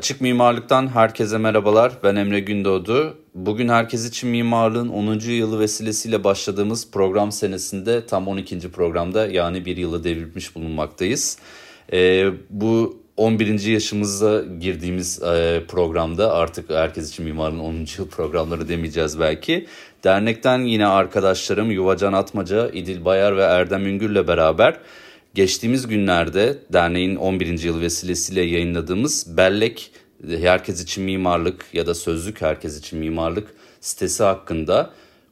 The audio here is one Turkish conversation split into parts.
Açık Mimarlık'tan herkese merhabalar. Ben Emre Gündoğdu. Bugün Herkes için Mimarlığın 10. yılı vesilesiyle başladığımız program senesinde tam 12. programda yani bir yılı devirmiş bulunmaktayız. Ee, bu 11. yaşımıza girdiğimiz e, programda artık Herkes için Mimarlığın 10. yıl programları demeyeceğiz belki. Dernekten yine arkadaşlarım Yuvacan Atmaca, İdil Bayar ve Erdem Üngür'le beraber geçtiğimiz günlerde derneğin 11. yıl vesilesiyle yayınladığımız Bellek Herkes için Mimarlık ya da Sözlük Herkes için Mimarlık sitesi hakkında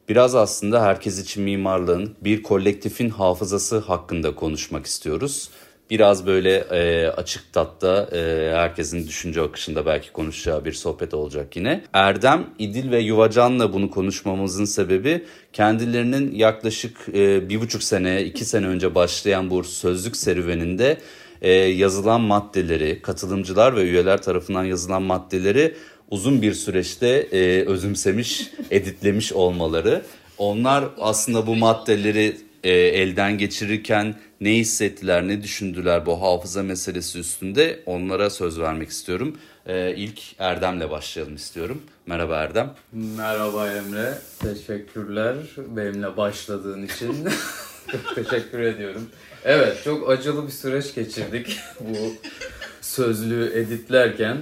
biraz aslında herkes için mimarlığın bir kolektifin hafızası hakkında konuşmak istiyoruz. Biraz böyle e, açık tatta e, herkesin düşünce akışında belki konuşacağı bir sohbet olacak yine. Erdem, İdil ve Yuvacan'la bunu konuşmamızın sebebi kendilerinin yaklaşık e, bir buçuk sene, iki sene önce başlayan bu sözlük serüveninde e, yazılan maddeleri, katılımcılar ve üyeler tarafından yazılan maddeleri uzun bir süreçte e, özümsemiş, editlemiş olmaları. Onlar aslında bu maddeleri e, elden geçirirken ne hissettiler, ne düşündüler bu hafıza meselesi üstünde onlara söz vermek istiyorum. E, ilk Erdem'le başlayalım istiyorum. Merhaba Erdem. Merhaba Emre. Teşekkürler benimle başladığın için. teşekkür ediyorum. Evet çok acılı bir süreç geçirdik bu sözlüğü editlerken.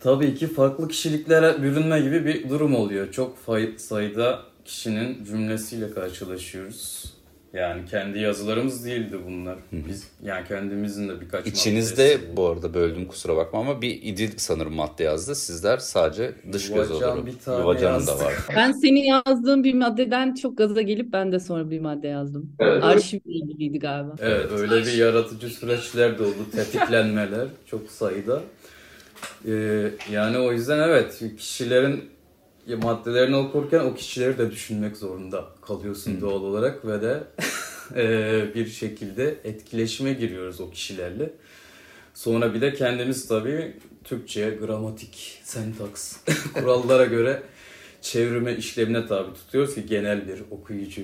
Tabii ki farklı kişiliklere bürünme gibi bir durum oluyor. Çok sayıda kişinin cümlesiyle karşılaşıyoruz. Yani kendi yazılarımız değildi bunlar. Biz yani kendimizin de birkaç İçinizde bu arada böldüm kusura bakma ama bir İdil sanırım madde yazdı. Sizler sadece dış göz olur. Yuvacan'ın da var. Ben senin yazdığın bir maddeden çok gaza gelip ben de sonra bir madde yazdım. Evet. Arşivle ilgiliydi galiba. Evet öyle bir yaratıcı süreçler de oldu. Tetiklenmeler çok sayıda. Ee, yani o yüzden evet kişilerin maddelerini okurken o kişileri de düşünmek zorunda kalıyorsun hmm. doğal olarak ve de e, bir şekilde etkileşime giriyoruz o kişilerle. Sonra bir de kendimiz tabii Türkçe, gramatik, sentaks kurallara göre çevirme işlemine tabi tutuyoruz ki genel bir okuyucu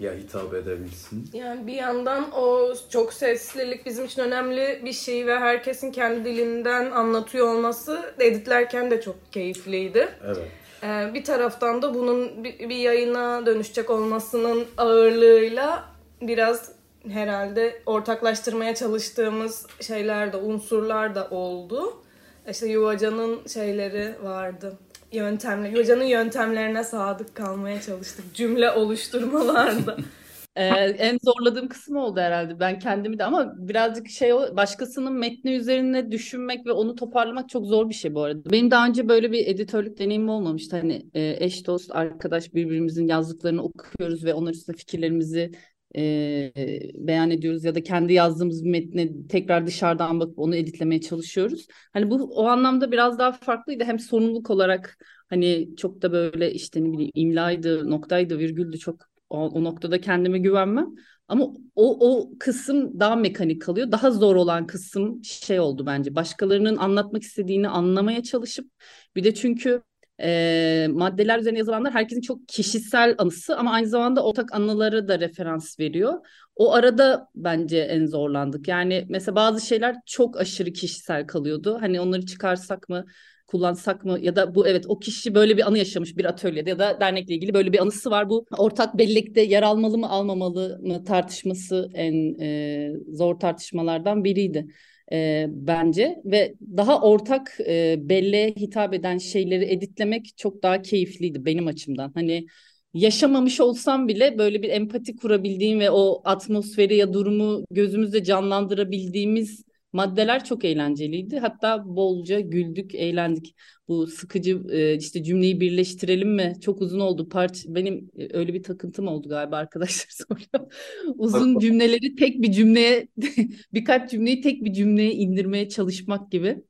ya hitap edebilsin. Yani bir yandan o çok seslilik bizim için önemli bir şey ve herkesin kendi dilinden anlatıyor olması editlerken de çok keyifliydi. Evet. Ee, bir taraftan da bunun bir, bir yayına dönüşecek olmasının ağırlığıyla biraz herhalde ortaklaştırmaya çalıştığımız şeyler de unsurlar da oldu. İşte Yuvaca'nın şeyleri vardı. Yöntemler, Yuvaca'nın yöntemlerine sadık kalmaya çalıştık cümle oluşturmalarda. Ee, en zorladığım kısım oldu herhalde. Ben kendimi de ama birazcık şey başkasının metni üzerine düşünmek ve onu toparlamak çok zor bir şey bu arada. Benim daha önce böyle bir editörlük deneyimim olmamıştı. Hani e, eş dost arkadaş birbirimizin yazdıklarını okuyoruz ve onlar üstüne fikirlerimizi e, beyan ediyoruz ya da kendi yazdığımız bir metne tekrar dışarıdan bakıp onu editlemeye çalışıyoruz. Hani bu o anlamda biraz daha farklıydı. Hem sorumluluk olarak hani çok da böyle işte ne bileyim imlaydı, noktaydı, virgüldü çok o, o noktada kendime güvenmem. Ama o, o kısım daha mekanik kalıyor. Daha zor olan kısım şey oldu bence. Başkalarının anlatmak istediğini anlamaya çalışıp bir de çünkü e, maddeler üzerine yazılanlar herkesin çok kişisel anısı ama aynı zamanda ortak anıları da referans veriyor. O arada bence en zorlandık. Yani mesela bazı şeyler çok aşırı kişisel kalıyordu. Hani onları çıkarsak mı kullansak mı ya da bu evet o kişi böyle bir anı yaşamış bir atölyede ya da dernekle ilgili böyle bir anısı var. Bu ortak bellekte yer almalı mı almamalı mı tartışması en e, zor tartışmalardan biriydi e, bence ve daha ortak e, belleğe hitap eden şeyleri editlemek çok daha keyifliydi benim açımdan. Hani yaşamamış olsam bile böyle bir empati kurabildiğim ve o atmosferi ya durumu gözümüzde canlandırabildiğimiz maddeler çok eğlenceliydi. Hatta bolca güldük, eğlendik. Bu sıkıcı e, işte cümleyi birleştirelim mi? Çok uzun oldu. Part benim e, öyle bir takıntım oldu galiba arkadaşlar soruyor. uzun cümleleri tek bir cümleye birkaç cümleyi tek bir cümleye indirmeye çalışmak gibi.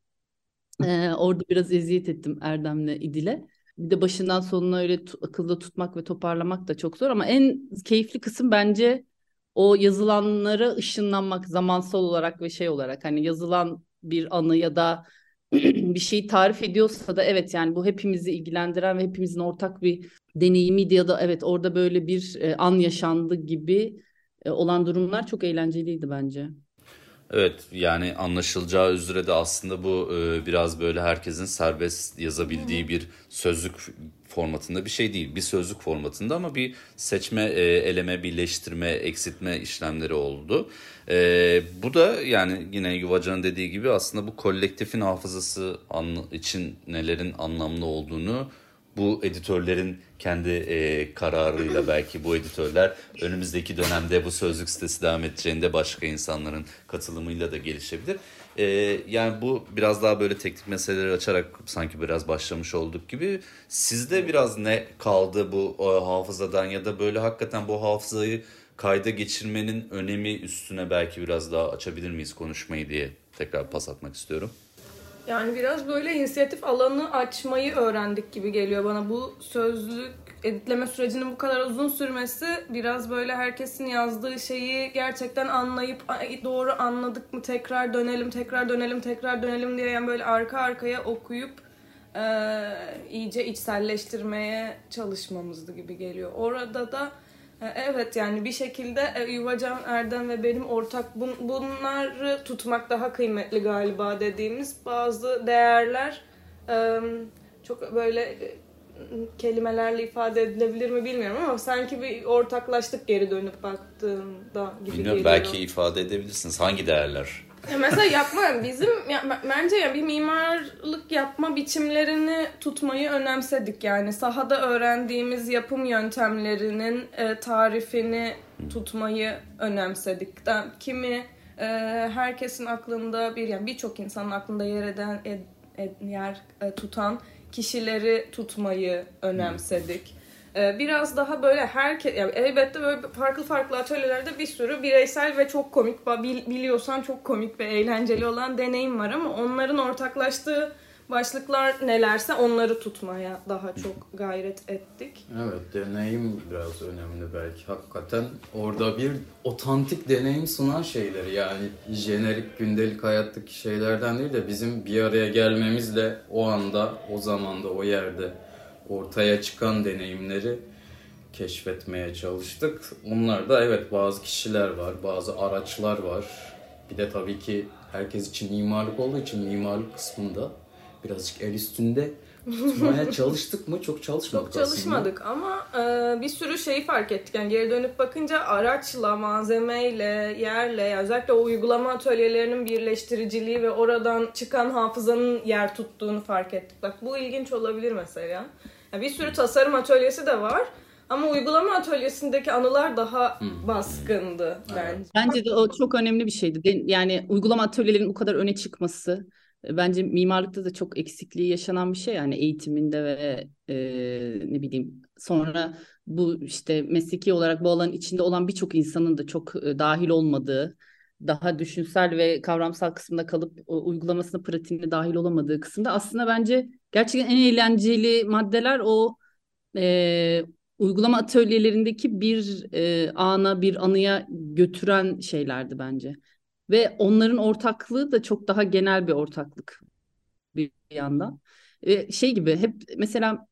Ee, orada biraz eziyet ettim Erdem'le İdil'e. Bir de başından sonuna öyle akılda tutmak ve toparlamak da çok zor ama en keyifli kısım bence o yazılanlara ışınlanmak zamansal olarak ve şey olarak hani yazılan bir anı ya da bir şeyi tarif ediyorsa da evet yani bu hepimizi ilgilendiren ve hepimizin ortak bir deneyimiydi ya da evet orada böyle bir e, an yaşandı gibi e, olan durumlar çok eğlenceliydi bence. Evet yani anlaşılacağı üzere de aslında bu e, biraz böyle herkesin serbest yazabildiği bir sözlük formatında bir şey değil. Bir sözlük formatında ama bir seçme, e, eleme, birleştirme, eksiltme işlemleri oldu. E, bu da yani yine Yuvacan'ın dediği gibi aslında bu kolektifin hafızası için nelerin anlamlı olduğunu bu editörlerin kendi e, kararıyla belki bu editörler önümüzdeki dönemde bu sözlük sitesi devam edeceğinde başka insanların katılımıyla da gelişebilir. E, yani bu biraz daha böyle teknik meseleleri açarak sanki biraz başlamış olduk gibi. Sizde biraz ne kaldı bu o, hafızadan ya da böyle hakikaten bu hafızayı kayda geçirmenin önemi üstüne belki biraz daha açabilir miyiz konuşmayı diye tekrar pas atmak istiyorum. Yani biraz böyle inisiyatif alanı açmayı öğrendik gibi geliyor bana. Bu sözlük editleme sürecinin bu kadar uzun sürmesi biraz böyle herkesin yazdığı şeyi gerçekten anlayıp doğru anladık mı tekrar dönelim tekrar dönelim tekrar dönelim diye yani böyle arka arkaya okuyup e, iyice içselleştirmeye çalışmamızdı gibi geliyor. Orada da Evet yani bir şekilde e, Yuvacan Erdem ve benim ortak bun, bunları tutmak daha kıymetli galiba dediğimiz bazı değerler e, çok böyle kelimelerle ifade edilebilir mi bilmiyorum ama sanki bir ortaklaştık geri dönüp baktığımda gibi Bilmiyorum, geliyor. Belki ifade edebilirsiniz. Hangi değerler? Mesela yapma bizim ya, bence ya bir mimarlık yapma biçimlerini tutmayı önemsedik yani sahada öğrendiğimiz yapım yöntemlerinin e, tarifini tutmayı önemsedik. Kimi e, herkesin aklında bir yani birçok insanın aklında yer eden ed, ed, yer e, tutan kişileri tutmayı önemsedik. Ee, biraz daha böyle herkes yani elbette böyle farklı farklı atölyelerde bir sürü bireysel ve çok komik biliyorsan çok komik ve eğlenceli olan deneyim var ama onların ortaklaştığı başlıklar nelerse onları tutmaya daha çok gayret ettik. Evet deneyim biraz önemli belki hakikaten orada bir otantik deneyim sunan şeyleri yani jenerik gündelik hayattaki şeylerden değil de bizim bir araya gelmemizle o anda o zamanda o yerde ortaya çıkan deneyimleri keşfetmeye çalıştık. Onlar da evet bazı kişiler var, bazı araçlar var. Bir de tabii ki herkes için mimarlık olduğu için mimarlık kısmında birazcık el üstünde tutmaya çalıştık mı? Çok çalışmadık Çok çalışmadık aslında. ama e, bir sürü şeyi fark ettik. Yani geri dönüp bakınca araçla, malzemeyle, yerle, yani özellikle o uygulama atölyelerinin birleştiriciliği ve oradan çıkan hafızanın yer tuttuğunu fark ettik. Bak bu ilginç olabilir mesela. Yani bir sürü tasarım atölyesi de var. Ama uygulama atölyesindeki anılar daha baskındı bence. Bence de o çok önemli bir şeydi. Yani uygulama atölyelerinin bu kadar öne çıkması bence mimarlıkta da çok eksikliği yaşanan bir şey yani eğitiminde ve e, ne bileyim sonra bu işte mesleki olarak bu alanın içinde olan birçok insanın da çok e, dahil olmadığı daha düşünsel ve kavramsal kısmında kalıp uygulamasına pratiğine dahil olamadığı kısımda aslında bence gerçekten en eğlenceli maddeler o e, uygulama atölyelerindeki bir e, ana bir anıya götüren şeylerdi bence. Ve onların ortaklığı da çok daha genel bir ortaklık bir yandan. E, şey gibi hep mesela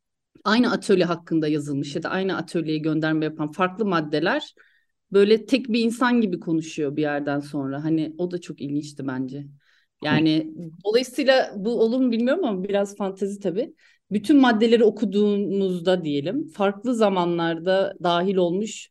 aynı atölye hakkında yazılmış ya da aynı atölyeye gönderme yapan farklı maddeler böyle tek bir insan gibi konuşuyor bir yerden sonra. Hani o da çok ilginçti bence. Yani dolayısıyla bu olur mu bilmiyorum ama biraz fantezi tabii. Bütün maddeleri okuduğunuzda diyelim farklı zamanlarda dahil olmuş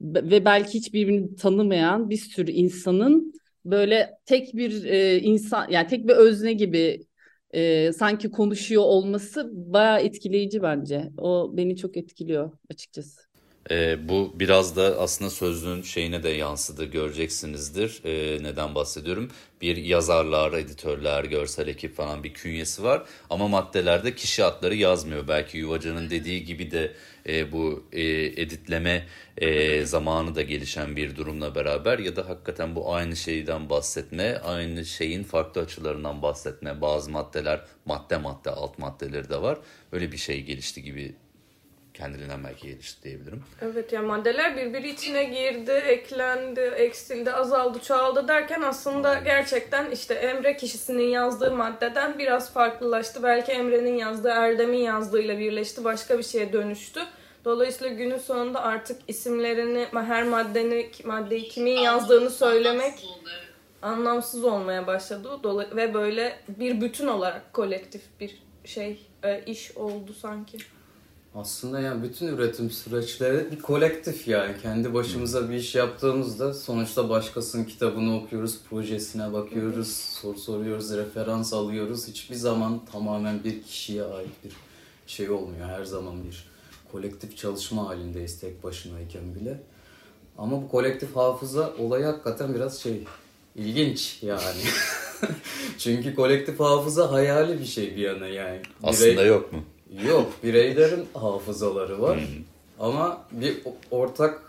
ve belki hiçbirbirini tanımayan bir sürü insanın böyle tek bir e, insan yani tek bir özne gibi e, sanki konuşuyor olması bayağı etkileyici bence. O beni çok etkiliyor açıkçası. E, bu biraz da aslında sözlüğün şeyine de yansıdı göreceksinizdir. E, neden bahsediyorum? Bir yazarlar, editörler, görsel ekip falan bir künyesi var. Ama maddelerde kişi adları yazmıyor. Belki Yuvacı'nın dediği gibi de e, bu e, editleme e, zamanı da gelişen bir durumla beraber ya da hakikaten bu aynı şeyden bahsetme, aynı şeyin farklı açılarından bahsetme. Bazı maddeler madde madde alt maddeleri de var. Öyle bir şey gelişti gibi kendiliğinden belki gelişti diyebilirim. Evet yani maddeler birbiri içine girdi, eklendi, eksildi, azaldı, çoğaldı derken aslında gerçekten işte Emre kişisinin yazdığı maddeden biraz farklılaştı. Belki Emre'nin yazdığı, Erdem'in yazdığıyla birleşti, başka bir şeye dönüştü. Dolayısıyla günün sonunda artık isimlerini, her maddenin, maddeyi kimin yazdığını söylemek anlamsız olmaya başladı. Ve böyle bir bütün olarak kolektif bir şey, e, iş oldu sanki. Aslında yani bütün üretim süreçleri bir kolektif yani. Kendi başımıza bir iş yaptığımızda sonuçta başkasının kitabını okuyoruz, projesine bakıyoruz, soru soruyoruz, referans alıyoruz. Hiçbir zaman tamamen bir kişiye ait bir şey olmuyor. Her zaman bir kolektif çalışma halindeyiz tek başınayken bile. Ama bu kolektif hafıza olayı hakikaten biraz şey ilginç yani. Çünkü kolektif hafıza hayali bir şey bir yana yani. Aslında yok mu? Yok, bireylerin hafızaları var. Ama bir ortak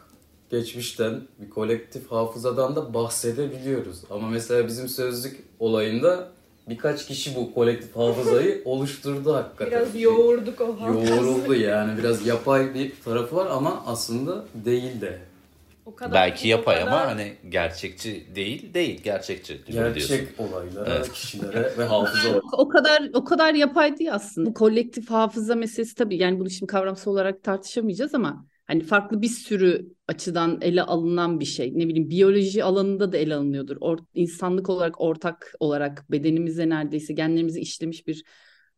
geçmişten, bir kolektif hafızadan da bahsedebiliyoruz. Ama mesela bizim sözlük olayında birkaç kişi bu kolektif hafızayı oluşturdu hakikaten. Biraz yoğurduk o hafızayı. Yoğruldu yani. Biraz yapay bir tarafı var ama aslında değil de. O kadar, Belki yapay kadar... ama hani gerçekçi değil, değil gerçekçi. Gerçek diyorsun. olaylara, evet. kişilere ve hafıza. o kadar o kadar yapay değil aslında. Bu kolektif hafıza meselesi tabii yani bunu şimdi kavramsal olarak tartışamayacağız ama hani farklı bir sürü açıdan ele alınan bir şey. Ne bileyim biyoloji alanında da ele alınıyordur. Or, insanlık olarak ortak olarak bedenimize neredeyse genlerimizi işlemiş bir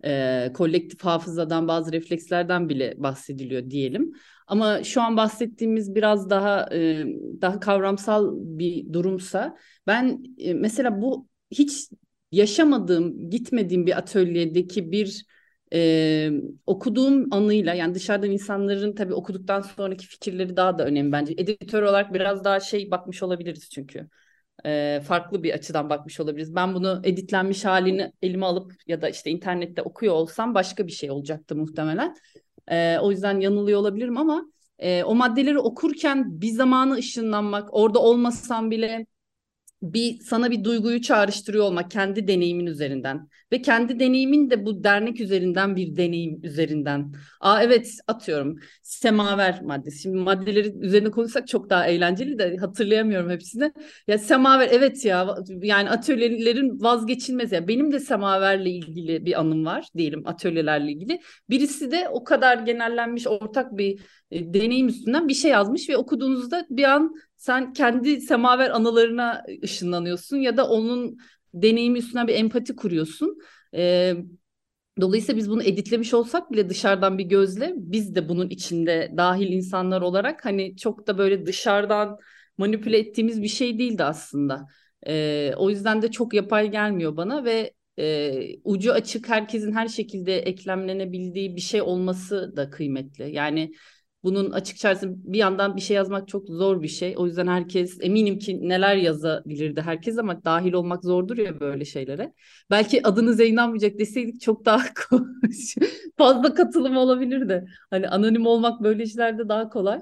e, kolektif hafızadan bazı reflekslerden bile bahsediliyor diyelim. Ama şu an bahsettiğimiz biraz daha e, daha kavramsal bir durumsa ben e, mesela bu hiç yaşamadığım, gitmediğim bir atölyedeki bir e, okuduğum anıyla yani dışarıdan insanların tabii okuduktan sonraki fikirleri daha da önemli bence. Editör olarak biraz daha şey bakmış olabiliriz çünkü. E, farklı bir açıdan bakmış olabiliriz. Ben bunu editlenmiş halini elime alıp ya da işte internette okuyor olsam başka bir şey olacaktı muhtemelen. E, o yüzden yanılıyor olabilirim ama e, o maddeleri okurken bir zamanı ışınlanmak, orada olmasam bile bir sana bir duyguyu çağrıştırıyor olmak kendi deneyimin üzerinden ve kendi deneyimin de bu dernek üzerinden bir deneyim üzerinden. Aa evet atıyorum semaver maddesi. Şimdi maddeleri üzerine konuşsak çok daha eğlenceli de hatırlayamıyorum hepsini. Ya semaver evet ya yani atölyelerin vazgeçilmez ya. Benim de semaverle ilgili bir anım var diyelim atölyelerle ilgili. Birisi de o kadar genellenmiş ortak bir e, deneyim üstünden bir şey yazmış ve okuduğunuzda bir an sen kendi semaver anılarına ışınlanıyorsun ya da onun deneyimi üstüne bir empati kuruyorsun. E, dolayısıyla biz bunu editlemiş olsak bile dışarıdan bir gözle biz de bunun içinde dahil insanlar olarak hani çok da böyle dışarıdan manipüle ettiğimiz bir şey değildi aslında. E, o yüzden de çok yapay gelmiyor bana ve e, ucu açık herkesin her şekilde eklemlenebildiği bir şey olması da kıymetli. Yani bunun açıkçası bir yandan bir şey yazmak çok zor bir şey. O yüzden herkes eminim ki neler yazabilirdi herkes ama dahil olmak zordur ya böyle şeylere. Belki adınız yayınlanmayacak deseydik çok daha fazla katılım olabilirdi. Hani anonim olmak böyle işlerde daha kolay.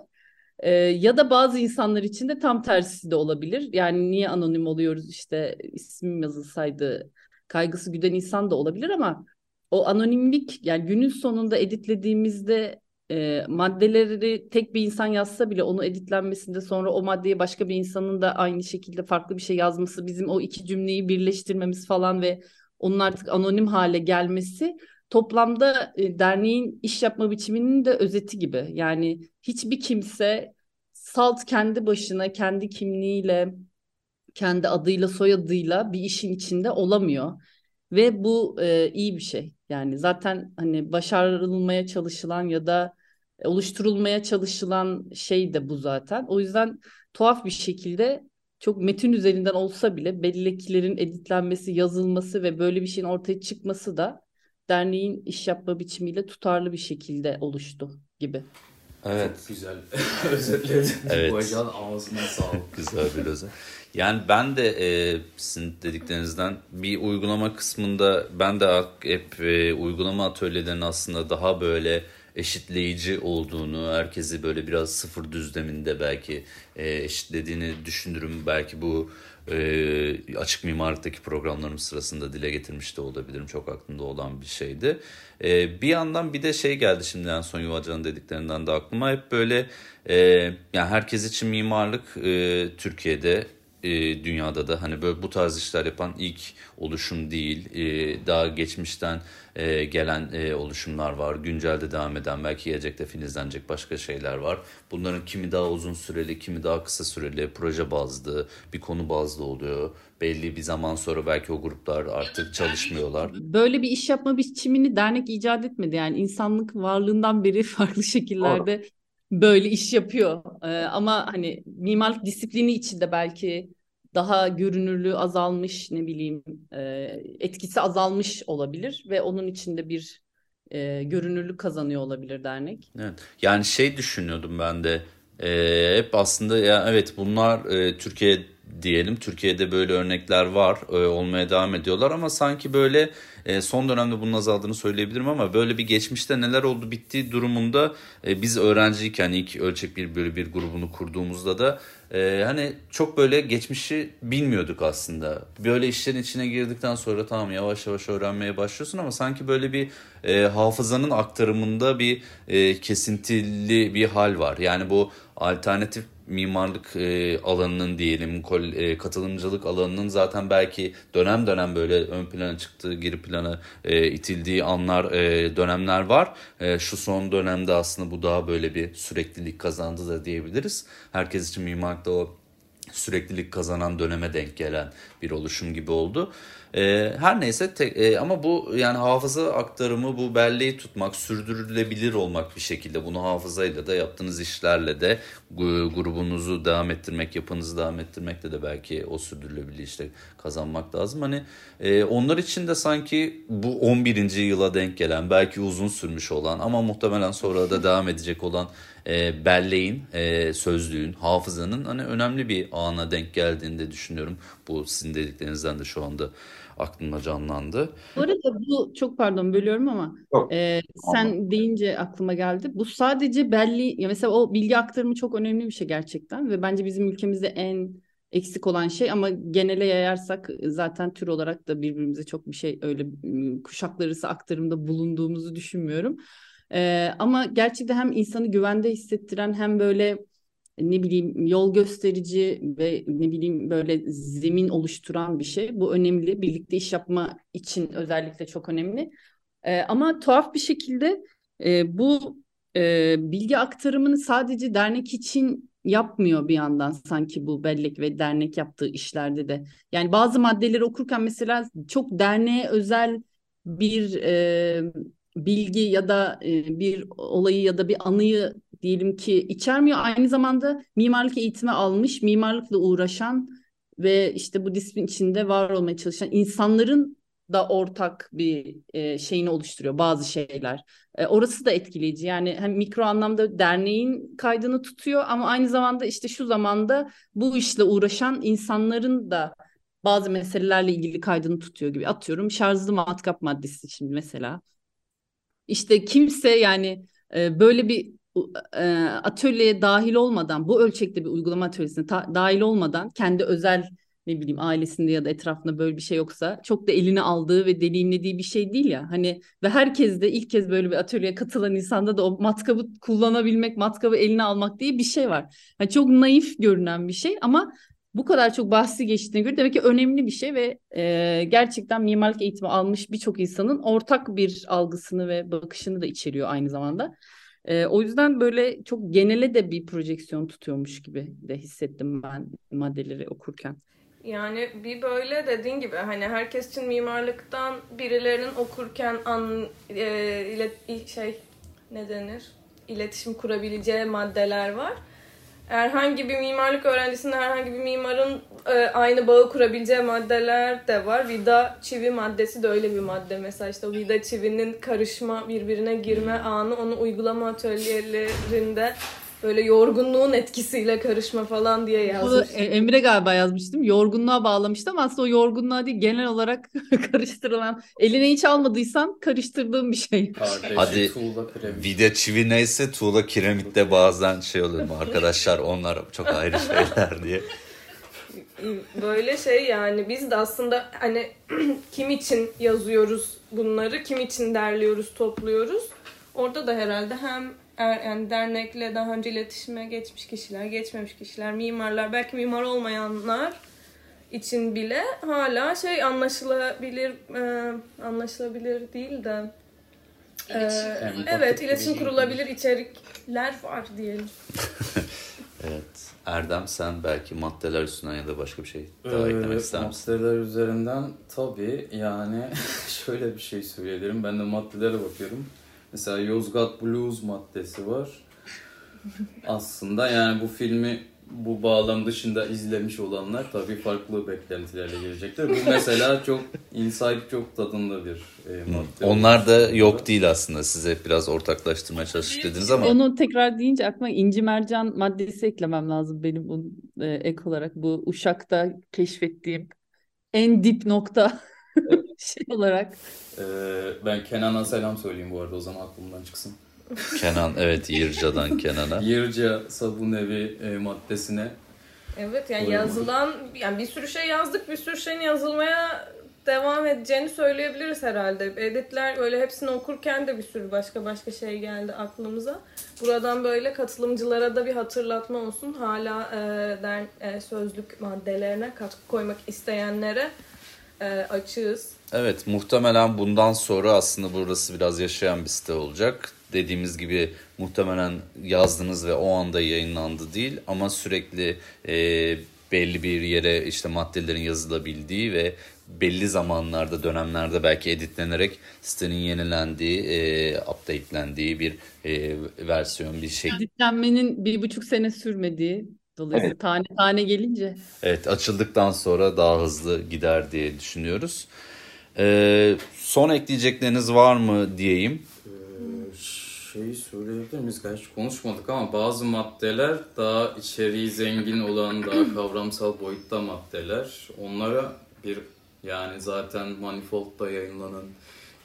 Ee, ya da bazı insanlar için de tam tersi de olabilir. Yani niye anonim oluyoruz işte ismim yazılsaydı kaygısı güden insan da olabilir ama o anonimlik yani günün sonunda editlediğimizde e, maddeleri tek bir insan yazsa bile onu editlenmesinde sonra o maddeye başka bir insanın da aynı şekilde farklı bir şey yazması bizim o iki cümleyi birleştirmemiz falan ve onun artık anonim hale gelmesi toplamda e, derneğin iş yapma biçiminin de özeti gibi. Yani hiçbir kimse salt kendi başına kendi kimliğiyle kendi adıyla soyadıyla bir işin içinde olamıyor. Ve bu e, iyi bir şey. Yani zaten hani başarılmaya çalışılan ya da oluşturulmaya çalışılan şey de bu zaten. O yüzden tuhaf bir şekilde çok metin üzerinden olsa bile bellekilerin editlenmesi, yazılması ve böyle bir şeyin ortaya çıkması da derneğin iş yapma biçimiyle tutarlı bir şekilde oluştu gibi. Evet. Çok güzel özetledin. Evet. Bu ajan ağzına sağlık. Güzel bir özel. Yani ben de e, sizin dediklerinizden bir uygulama kısmında ben de hep e, uygulama atölyelerinin aslında daha böyle eşitleyici olduğunu, herkesi böyle biraz sıfır düzleminde belki e, eşitlediğini düşünürüm. Belki bu e, açık mimarlıktaki programlarım sırasında dile getirmiş de olabilirim. Çok aklımda olan bir şeydi. E, bir yandan bir de şey geldi şimdi en son Yuvacan'ın dediklerinden de aklıma hep böyle e, yani herkes için mimarlık e, Türkiye'de e, dünyada da hani böyle bu tarz işler yapan ilk oluşum değil. E, daha geçmişten e, gelen e, oluşumlar var. Güncelde devam eden belki gelecekte filizlenecek başka şeyler var. Bunların kimi daha uzun süreli, kimi daha kısa süreli, proje bazlı, bir konu bazlı oluyor. Belli bir zaman sonra belki o gruplar artık çalışmıyorlar. Böyle bir iş yapma biçimini dernek icat etmedi. Yani insanlık varlığından beri farklı şekillerde böyle iş yapıyor. Ee, ama hani mimarlık disiplini içinde belki daha görünürlüğü azalmış ne bileyim e, etkisi azalmış olabilir ve onun içinde bir e, görünürlük kazanıyor olabilir dernek. Evet. Yani şey düşünüyordum ben de e, hep aslında ya evet bunlar e, Türkiye diyelim Türkiye'de böyle örnekler var e, olmaya devam ediyorlar ama sanki böyle e, son dönemde bunun azaldığını söyleyebilirim ama böyle bir geçmişte neler oldu bittiği durumunda e, biz öğrenciyken ilk ölçek bir böyle bir grubunu kurduğumuzda da ee, hani çok böyle geçmişi bilmiyorduk aslında. Böyle işlerin içine girdikten sonra tamam yavaş yavaş öğrenmeye başlıyorsun ama sanki böyle bir e, hafızanın aktarımında bir e, kesintili bir hal var. Yani bu alternatif mimarlık e, alanının diyelim kol, e, katılımcılık alanının zaten belki dönem dönem böyle ön plana çıktığı geri plana e, itildiği anlar e, dönemler var. E, şu son dönemde aslında bu daha böyle bir süreklilik kazandı da diyebiliriz. Herkes için mimarlıkta o süreklilik kazanan döneme denk gelen bir oluşum gibi oldu. E, her neyse te, e, ama bu yani hafıza aktarımı bu belleği tutmak sürdürülebilir olmak bir şekilde bunu hafızayla da yaptığınız işlerle de grubunuzu devam ettirmek yapınızı devam ettirmekle de belki o sürdürülebilir işte kazanmak lazım. Hani e, onlar için de sanki bu 11. yıla denk gelen belki uzun sürmüş olan ama muhtemelen sonra da devam edecek olan e, belleğin, e, sözlüğün, hafızanın hani önemli bir ana denk geldiğini de düşünüyorum. Bu sizin dediklerinizden de şu anda aklımda canlandı. Bu arada bu çok pardon bölüyorum ama e, sen ama. deyince aklıma geldi. Bu sadece belli ya mesela o bilgi aktarımı çok önemli bir şey gerçekten ve bence bizim ülkemizde en eksik olan şey ama genele yayarsak zaten tür olarak da birbirimize çok bir şey öyle kuşaklar arası aktarımda bulunduğumuzu düşünmüyorum. Ee, ama gerçekten hem insanı güvende hissettiren hem böyle ne bileyim yol gösterici ve ne bileyim böyle zemin oluşturan bir şey. Bu önemli. Birlikte iş yapma için özellikle çok önemli. Ee, ama tuhaf bir şekilde e, bu e, bilgi aktarımını sadece dernek için yapmıyor bir yandan sanki bu bellek ve dernek yaptığı işlerde de. Yani bazı maddeleri okurken mesela çok derneğe özel bir e, bilgi ya da e, bir olayı ya da bir anıyı diyelim ki içermiyor. Aynı zamanda mimarlık eğitimi almış, mimarlıkla uğraşan ve işte bu disiplin içinde var olmaya çalışan insanların da ortak bir e, şeyini oluşturuyor bazı şeyler. E, orası da etkileyici. Yani hem mikro anlamda derneğin kaydını tutuyor ama aynı zamanda işte şu zamanda bu işle uğraşan insanların da bazı meselelerle ilgili kaydını tutuyor gibi. Atıyorum şarjlı matkap maddesi şimdi mesela. İşte kimse yani e, böyle bir e, atölyeye dahil olmadan, bu ölçekte bir uygulama atölyesine ta- dahil olmadan kendi özel ne bileyim ailesinde ya da etrafında böyle bir şey yoksa çok da eline aldığı ve deneyimlediği bir şey değil ya. Hani ve herkes de ilk kez böyle bir atölyeye katılan insanda da o matkabı kullanabilmek, matkabı eline almak diye bir şey var. Yani çok naif görünen bir şey ama bu kadar çok bahsi geçtiğine göre demek ki önemli bir şey ve e, gerçekten mimarlık eğitimi almış birçok insanın ortak bir algısını ve bakışını da içeriyor aynı zamanda. E, o yüzden böyle çok genele de bir projeksiyon tutuyormuş gibi de hissettim ben maddeleri okurken. Yani bir böyle dediğin gibi hani herkes için mimarlıktan birilerinin okurken an e, ilet, şey ne denir? iletişim kurabileceği maddeler var herhangi bir mimarlık öğrencisinin herhangi bir mimarın e, aynı bağı kurabileceği maddeler de var. Vida çivi maddesi de öyle bir madde. Mesela işte vida çivinin karışma, birbirine girme anı onu uygulama atölyelerinde böyle yorgunluğun etkisiyle karışma falan diye yazmış. E- Emre galiba yazmıştım. Yorgunluğa bağlamıştım ama aslında o yorgunluğa değil genel olarak karıştırılan eline hiç almadıysan karıştırdığım bir şey. Kardeşi Hadi. Vida çivi neyse tuğla kiremitte bazen şey oluyor mu arkadaşlar onlar çok ayrı şeyler diye. Böyle şey yani biz de aslında hani kim için yazıyoruz bunları, kim için derliyoruz, topluyoruz. Orada da herhalde hem er, yani dernekle daha önce iletişime geçmiş kişiler, geçmemiş kişiler, mimarlar, belki mimar olmayanlar için bile hala şey anlaşılabilir, e, anlaşılabilir değil de e, Empatik evet iletişim kurulabilir içerikler var diyelim. Evet. Erdem sen belki maddeler üstünden ya da başka bir şey daha Ee, eklemek ister misin? Maddeler üzerinden tabii yani şöyle bir şey söyleyebilirim. Ben de maddelere bakıyorum. Mesela Yozgat Blues maddesi var. Aslında yani bu filmi bu bağlam dışında izlemiş olanlar tabii farklı beklentilerle gelecekler. Bu mesela çok inside çok tadında bir e, madde. Onlar da yok değil aslında. Size biraz ortaklaştırmaya çalıştık dediniz ama Onu tekrar deyince aklıma inci mercan maddesi eklemem lazım benim bunun e, ek olarak bu Uşak'ta keşfettiğim en dip nokta şey olarak. Ee, ben Kenan'a selam söyleyeyim bu arada o zaman aklımdan çıksın. Kenan evet Yırca'dan Kenan'a. Yırca sabun evi e, maddesine Evet yani Koyamadık. yazılan yani bir sürü şey yazdık bir sürü şeyin yazılmaya devam edeceğini söyleyebiliriz herhalde. Editler böyle hepsini okurken de bir sürü başka başka şey geldi aklımıza. Buradan böyle katılımcılara da bir hatırlatma olsun. Hala e, der, e, sözlük maddelerine katkı koymak isteyenlere e, açığız. Evet muhtemelen bundan sonra aslında burası biraz yaşayan bir site olacak. Dediğimiz gibi muhtemelen yazdınız ve o anda yayınlandı değil ama sürekli e, belli bir yere işte maddelerin yazılabildiği ve belli zamanlarda dönemlerde belki editlenerek sitenin yenilendiği, e, updatelendiği bir e, versiyon bir şey. Editlenmenin bir buçuk sene sürmediği dolayısıyla tane tane gelince Evet açıldıktan sonra daha hızlı gider diye düşünüyoruz. E, son ekleyecekleriniz var mı diyeyim. Şeyi söyleyebilir miyiz? Gerçi konuşmadık ama bazı maddeler daha içeriği zengin olan, daha kavramsal boyutta maddeler. Onlara bir yani zaten Manifold'da yayınlanan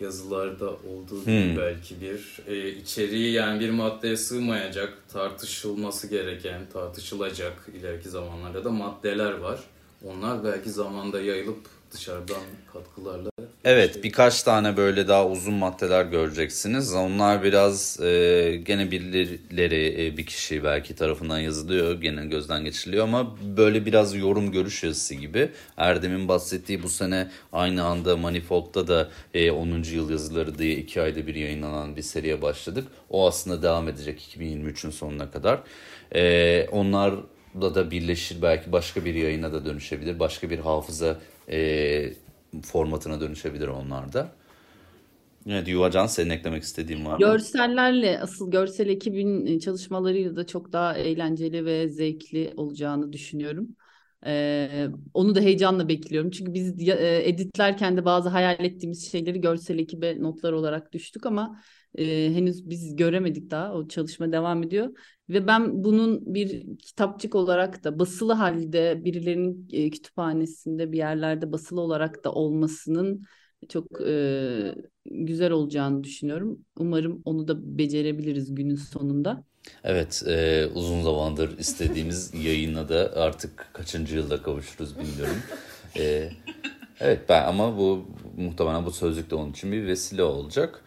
yazılarda olduğu gibi Hmm. belki bir e, içeriği yani bir maddeye sığmayacak, tartışılması gereken, tartışılacak ileriki zamanlarda da maddeler var. Onlar belki zamanda yayılıp dışarıdan katkılarla Evet birkaç tane böyle daha uzun maddeler göreceksiniz. Onlar biraz e, gene birileri e, bir kişi belki tarafından yazılıyor. Gene gözden geçiriliyor ama böyle biraz yorum görüş yazısı gibi. Erdem'in bahsettiği bu sene aynı anda Manifold'da da e, 10. yıl yazıları diye iki ayda bir yayınlanan bir seriye başladık. O aslında devam edecek 2023'ün sonuna kadar. E, onlarla da birleşir belki başka bir yayına da dönüşebilir. Başka bir hafıza e, formatına dönüşebilir onlar da. Evet Yuvacan senin eklemek istediğin var mı? görsellerle asıl görsel ekibin e, çalışmalarıyla da çok daha eğlenceli ve zevkli olacağını düşünüyorum. Ee, onu da heyecanla bekliyorum. Çünkü biz e, editlerken de bazı hayal ettiğimiz şeyleri görsel ekibe notlar olarak düştük ama e, henüz biz göremedik daha. O çalışma devam ediyor. Ve ben bunun bir kitapçık olarak da basılı halde birilerinin e, kütüphanesinde bir yerlerde basılı olarak da olmasının çok e, güzel olacağını düşünüyorum. Umarım onu da becerebiliriz günün sonunda. Evet e, uzun zamandır istediğimiz yayına da artık kaçıncı yılda kavuşuruz bilmiyorum. E, evet ben ama bu muhtemelen bu sözlük de onun için bir vesile olacak.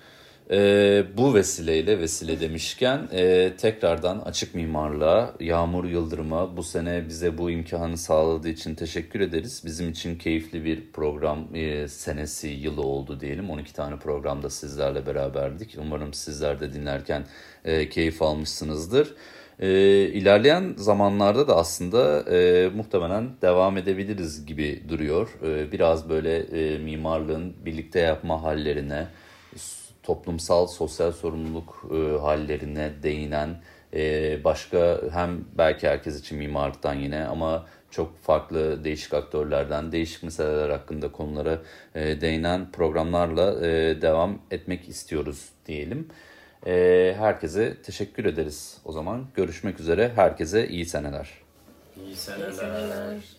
E, bu vesileyle vesile demişken e, tekrardan açık mimarlığa Yağmur Yıldırım'a bu sene bize bu imkanı sağladığı için teşekkür ederiz. Bizim için keyifli bir program e, senesi yılı oldu diyelim. 12 tane programda sizlerle beraberdik. Umarım sizler de dinlerken e, keyif almışsınızdır. E, ilerleyen zamanlarda da aslında e, muhtemelen devam edebiliriz gibi duruyor. E, biraz böyle e, mimarlığın birlikte yapma hallerine, toplumsal sosyal sorumluluk e, hallerine değinen e, başka hem belki herkes için mimarlıktan yine ama çok farklı değişik aktörlerden, değişik meseleler hakkında konulara e, değinen programlarla e, devam etmek istiyoruz diyelim. E, herkese teşekkür ederiz. O zaman görüşmek üzere. Herkese iyi seneler. İyi seneler. seneler.